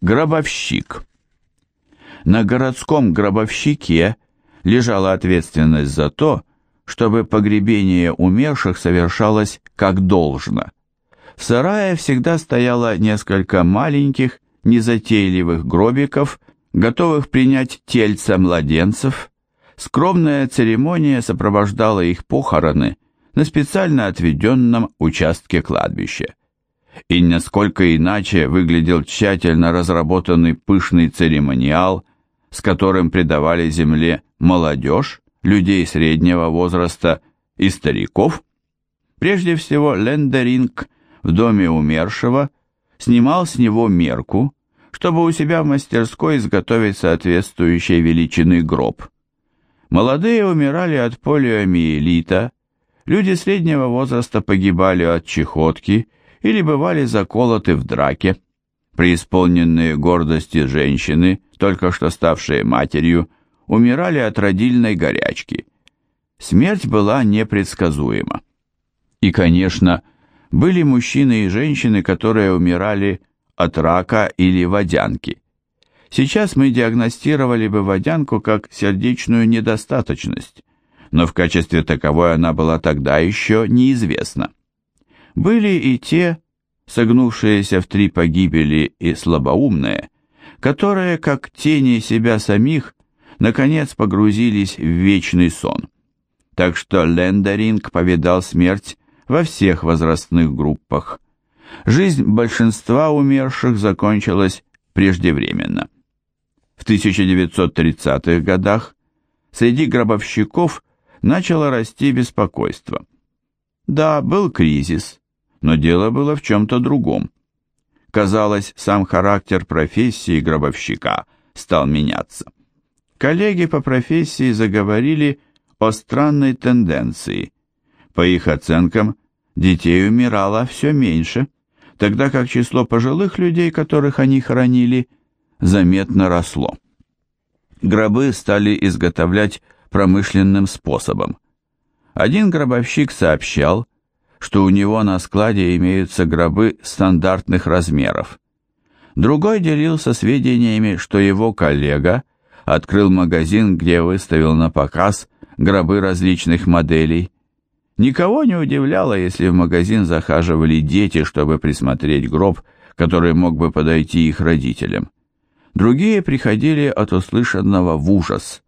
Гробовщик. На городском гробовщике лежала ответственность за то, чтобы погребение умерших совершалось как должно. В сарае всегда стояло несколько маленьких, незатейливых гробиков, готовых принять тельца младенцев. Скромная церемония сопровождала их похороны на специально отведенном участке кладбища и насколько иначе выглядел тщательно разработанный пышный церемониал, с которым предавали земле молодежь, людей среднего возраста и стариков. Прежде всего Лендеринг в доме умершего снимал с него мерку, чтобы у себя в мастерской изготовить соответствующей величины гроб. Молодые умирали от полиомиелита, люди среднего возраста погибали от чехотки или бывали заколоты в драке. Преисполненные гордости женщины, только что ставшие матерью, умирали от родильной горячки. Смерть была непредсказуема. И, конечно, были мужчины и женщины, которые умирали от рака или водянки. Сейчас мы диагностировали бы водянку как сердечную недостаточность, но в качестве таковой она была тогда еще неизвестна. Были и те, согнувшиеся в три погибели и слабоумные, которые, как тени себя самих, наконец погрузились в вечный сон. Так что Лендеринг повидал смерть во всех возрастных группах. Жизнь большинства умерших закончилась преждевременно. В 1930-х годах среди гробовщиков начало расти беспокойство. Да, был кризис, но дело было в чем-то другом. Казалось, сам характер профессии гробовщика стал меняться. Коллеги по профессии заговорили о странной тенденции. По их оценкам, детей умирало все меньше, тогда как число пожилых людей, которых они хоронили, заметно росло. Гробы стали изготовлять промышленным способом. Один гробовщик сообщал, что у него на складе имеются гробы стандартных размеров. Другой делился сведениями, что его коллега открыл магазин, где выставил на показ гробы различных моделей. Никого не удивляло, если в магазин захаживали дети, чтобы присмотреть гроб, который мог бы подойти их родителям. Другие приходили от услышанного в ужас.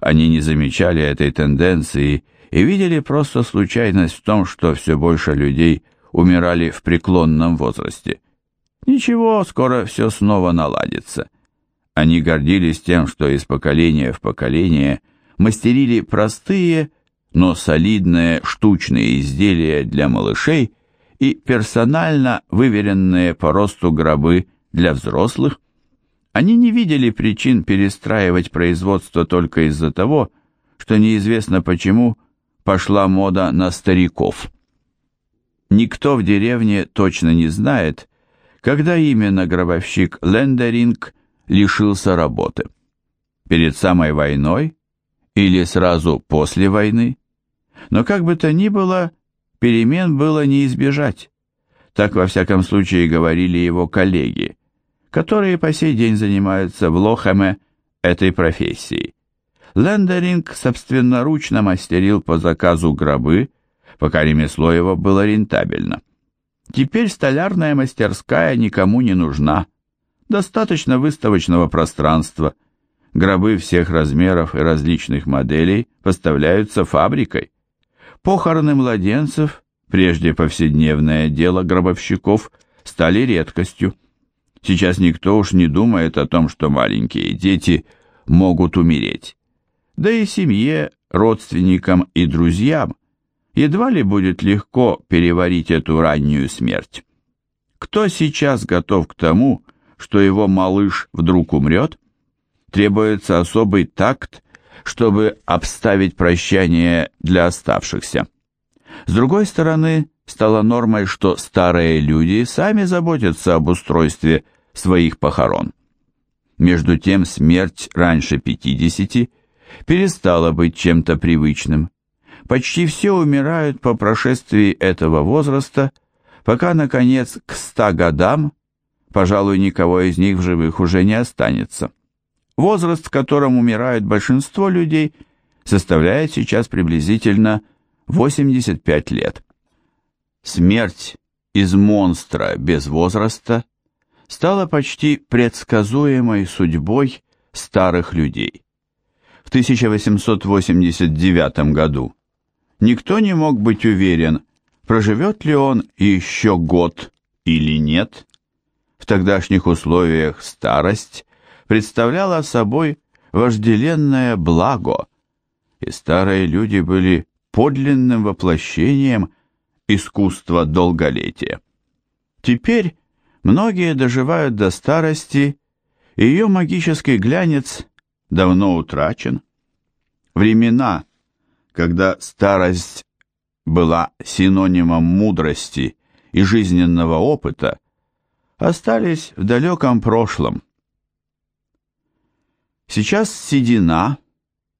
Они не замечали этой тенденции и видели просто случайность в том, что все больше людей умирали в преклонном возрасте. Ничего, скоро все снова наладится. Они гордились тем, что из поколения в поколение мастерили простые, но солидные штучные изделия для малышей и персонально выверенные по росту гробы для взрослых. Они не видели причин перестраивать производство только из-за того, что неизвестно почему – пошла мода на стариков. Никто в деревне точно не знает, когда именно гробовщик Лендеринг лишился работы. Перед самой войной или сразу после войны? Но как бы то ни было, перемен было не избежать. Так во всяком случае говорили его коллеги, которые по сей день занимаются в Лохаме этой профессией. Лендеринг собственноручно мастерил по заказу гробы, пока ремесло его было рентабельно. Теперь столярная мастерская никому не нужна. Достаточно выставочного пространства. Гробы всех размеров и различных моделей поставляются фабрикой. Похороны младенцев, прежде повседневное дело гробовщиков, стали редкостью. Сейчас никто уж не думает о том, что маленькие дети могут умереть да и семье, родственникам и друзьям едва ли будет легко переварить эту раннюю смерть. Кто сейчас готов к тому, что его малыш вдруг умрет? Требуется особый такт, чтобы обставить прощание для оставшихся. С другой стороны, стало нормой, что старые люди сами заботятся об устройстве своих похорон. Между тем, смерть раньше 50 перестало быть чем-то привычным. Почти все умирают по прошествии этого возраста, пока, наконец, к ста годам, Пожалуй, никого из них в живых уже не останется. Возраст, в котором умирают большинство людей, составляет сейчас приблизительно 85 лет. Смерть из монстра без возраста стала почти предсказуемой судьбой старых людей. В 1889 году никто не мог быть уверен, проживет ли он еще год или нет. В тогдашних условиях старость представляла собой вожделенное благо, и старые люди были подлинным воплощением искусства долголетия. Теперь многие доживают до старости, и ее магический глянец давно утрачен. Времена, когда старость была синонимом мудрости и жизненного опыта, остались в далеком прошлом. Сейчас седина,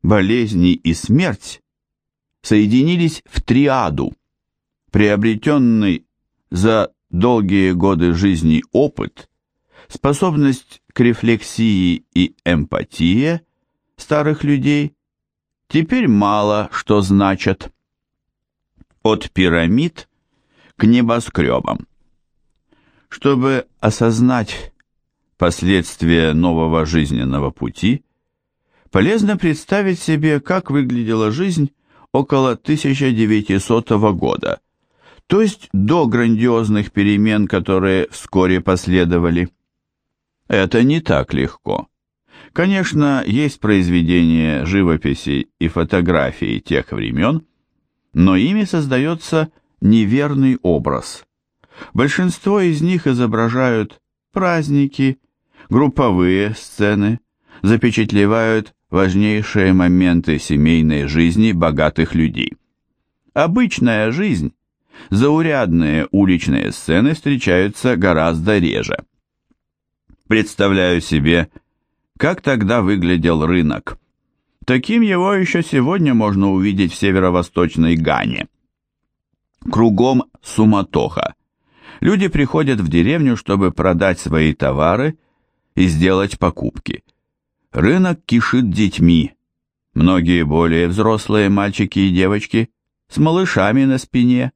болезни и смерть соединились в триаду, приобретенный за долгие годы жизни опыт, способность к рефлексии и эмпатии старых людей теперь мало что значат. От пирамид к небоскребам. Чтобы осознать последствия нового жизненного пути, полезно представить себе, как выглядела жизнь около 1900 года, то есть до грандиозных перемен, которые вскоре последовали. Это не так легко. Конечно, есть произведения живописи и фотографии тех времен, но ими создается неверный образ. Большинство из них изображают праздники, групповые сцены, запечатлевают важнейшие моменты семейной жизни богатых людей. Обычная жизнь, заурядные уличные сцены встречаются гораздо реже. Представляю себе, как тогда выглядел рынок. Таким его еще сегодня можно увидеть в северо-восточной Гане. Кругом суматоха. Люди приходят в деревню, чтобы продать свои товары и сделать покупки. Рынок кишит детьми. Многие более взрослые мальчики и девочки с малышами на спине.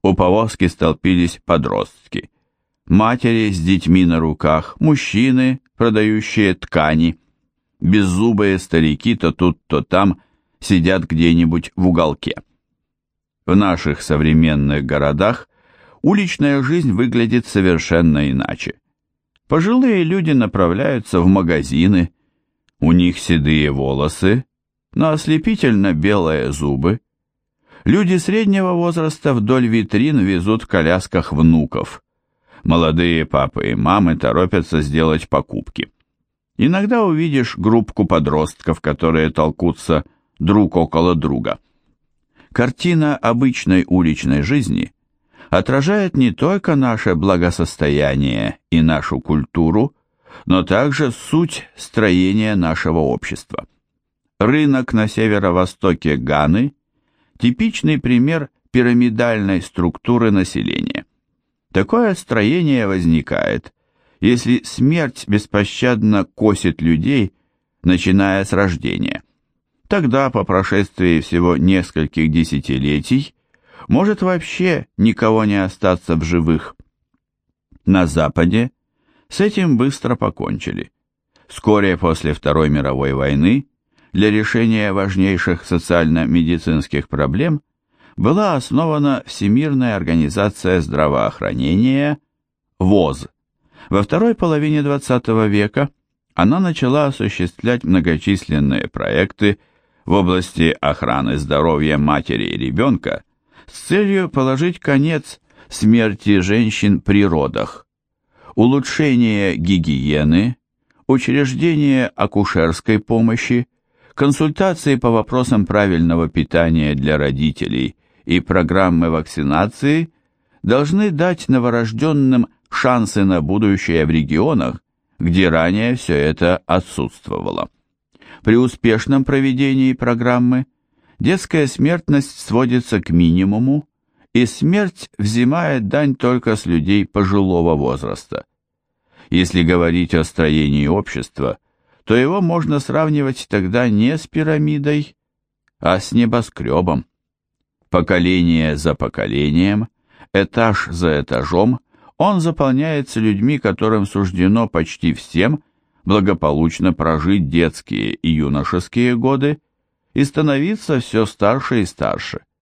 У повозки столпились подростки матери с детьми на руках, мужчины, продающие ткани. Беззубые старики то тут, то там сидят где-нибудь в уголке. В наших современных городах уличная жизнь выглядит совершенно иначе. Пожилые люди направляются в магазины, у них седые волосы, но ослепительно белые зубы. Люди среднего возраста вдоль витрин везут в колясках внуков. Молодые папы и мамы торопятся сделать покупки. Иногда увидишь группку подростков, которые толкутся друг около друга. Картина обычной уличной жизни отражает не только наше благосостояние и нашу культуру, но также суть строения нашего общества. Рынок на северо-востоке Ганы – типичный пример пирамидальной структуры населения. Такое строение возникает, если смерть беспощадно косит людей, начиная с рождения. Тогда, по прошествии всего нескольких десятилетий, может вообще никого не остаться в живых. На Западе с этим быстро покончили. Вскоре после Второй мировой войны для решения важнейших социально-медицинских проблем – была основана Всемирная организация здравоохранения ВОЗ. Во второй половине XX века она начала осуществлять многочисленные проекты в области охраны здоровья матери и ребенка с целью положить конец смерти женщин при родах, улучшение гигиены, учреждение акушерской помощи, консультации по вопросам правильного питания для родителей и программы вакцинации должны дать новорожденным шансы на будущее в регионах, где ранее все это отсутствовало. При успешном проведении программы детская смертность сводится к минимуму, и смерть взимает дань только с людей пожилого возраста. Если говорить о строении общества, то его можно сравнивать тогда не с пирамидой, а с небоскребом. Поколение за поколением, этаж за этажом, он заполняется людьми, которым суждено почти всем благополучно прожить детские и юношеские годы и становиться все старше и старше.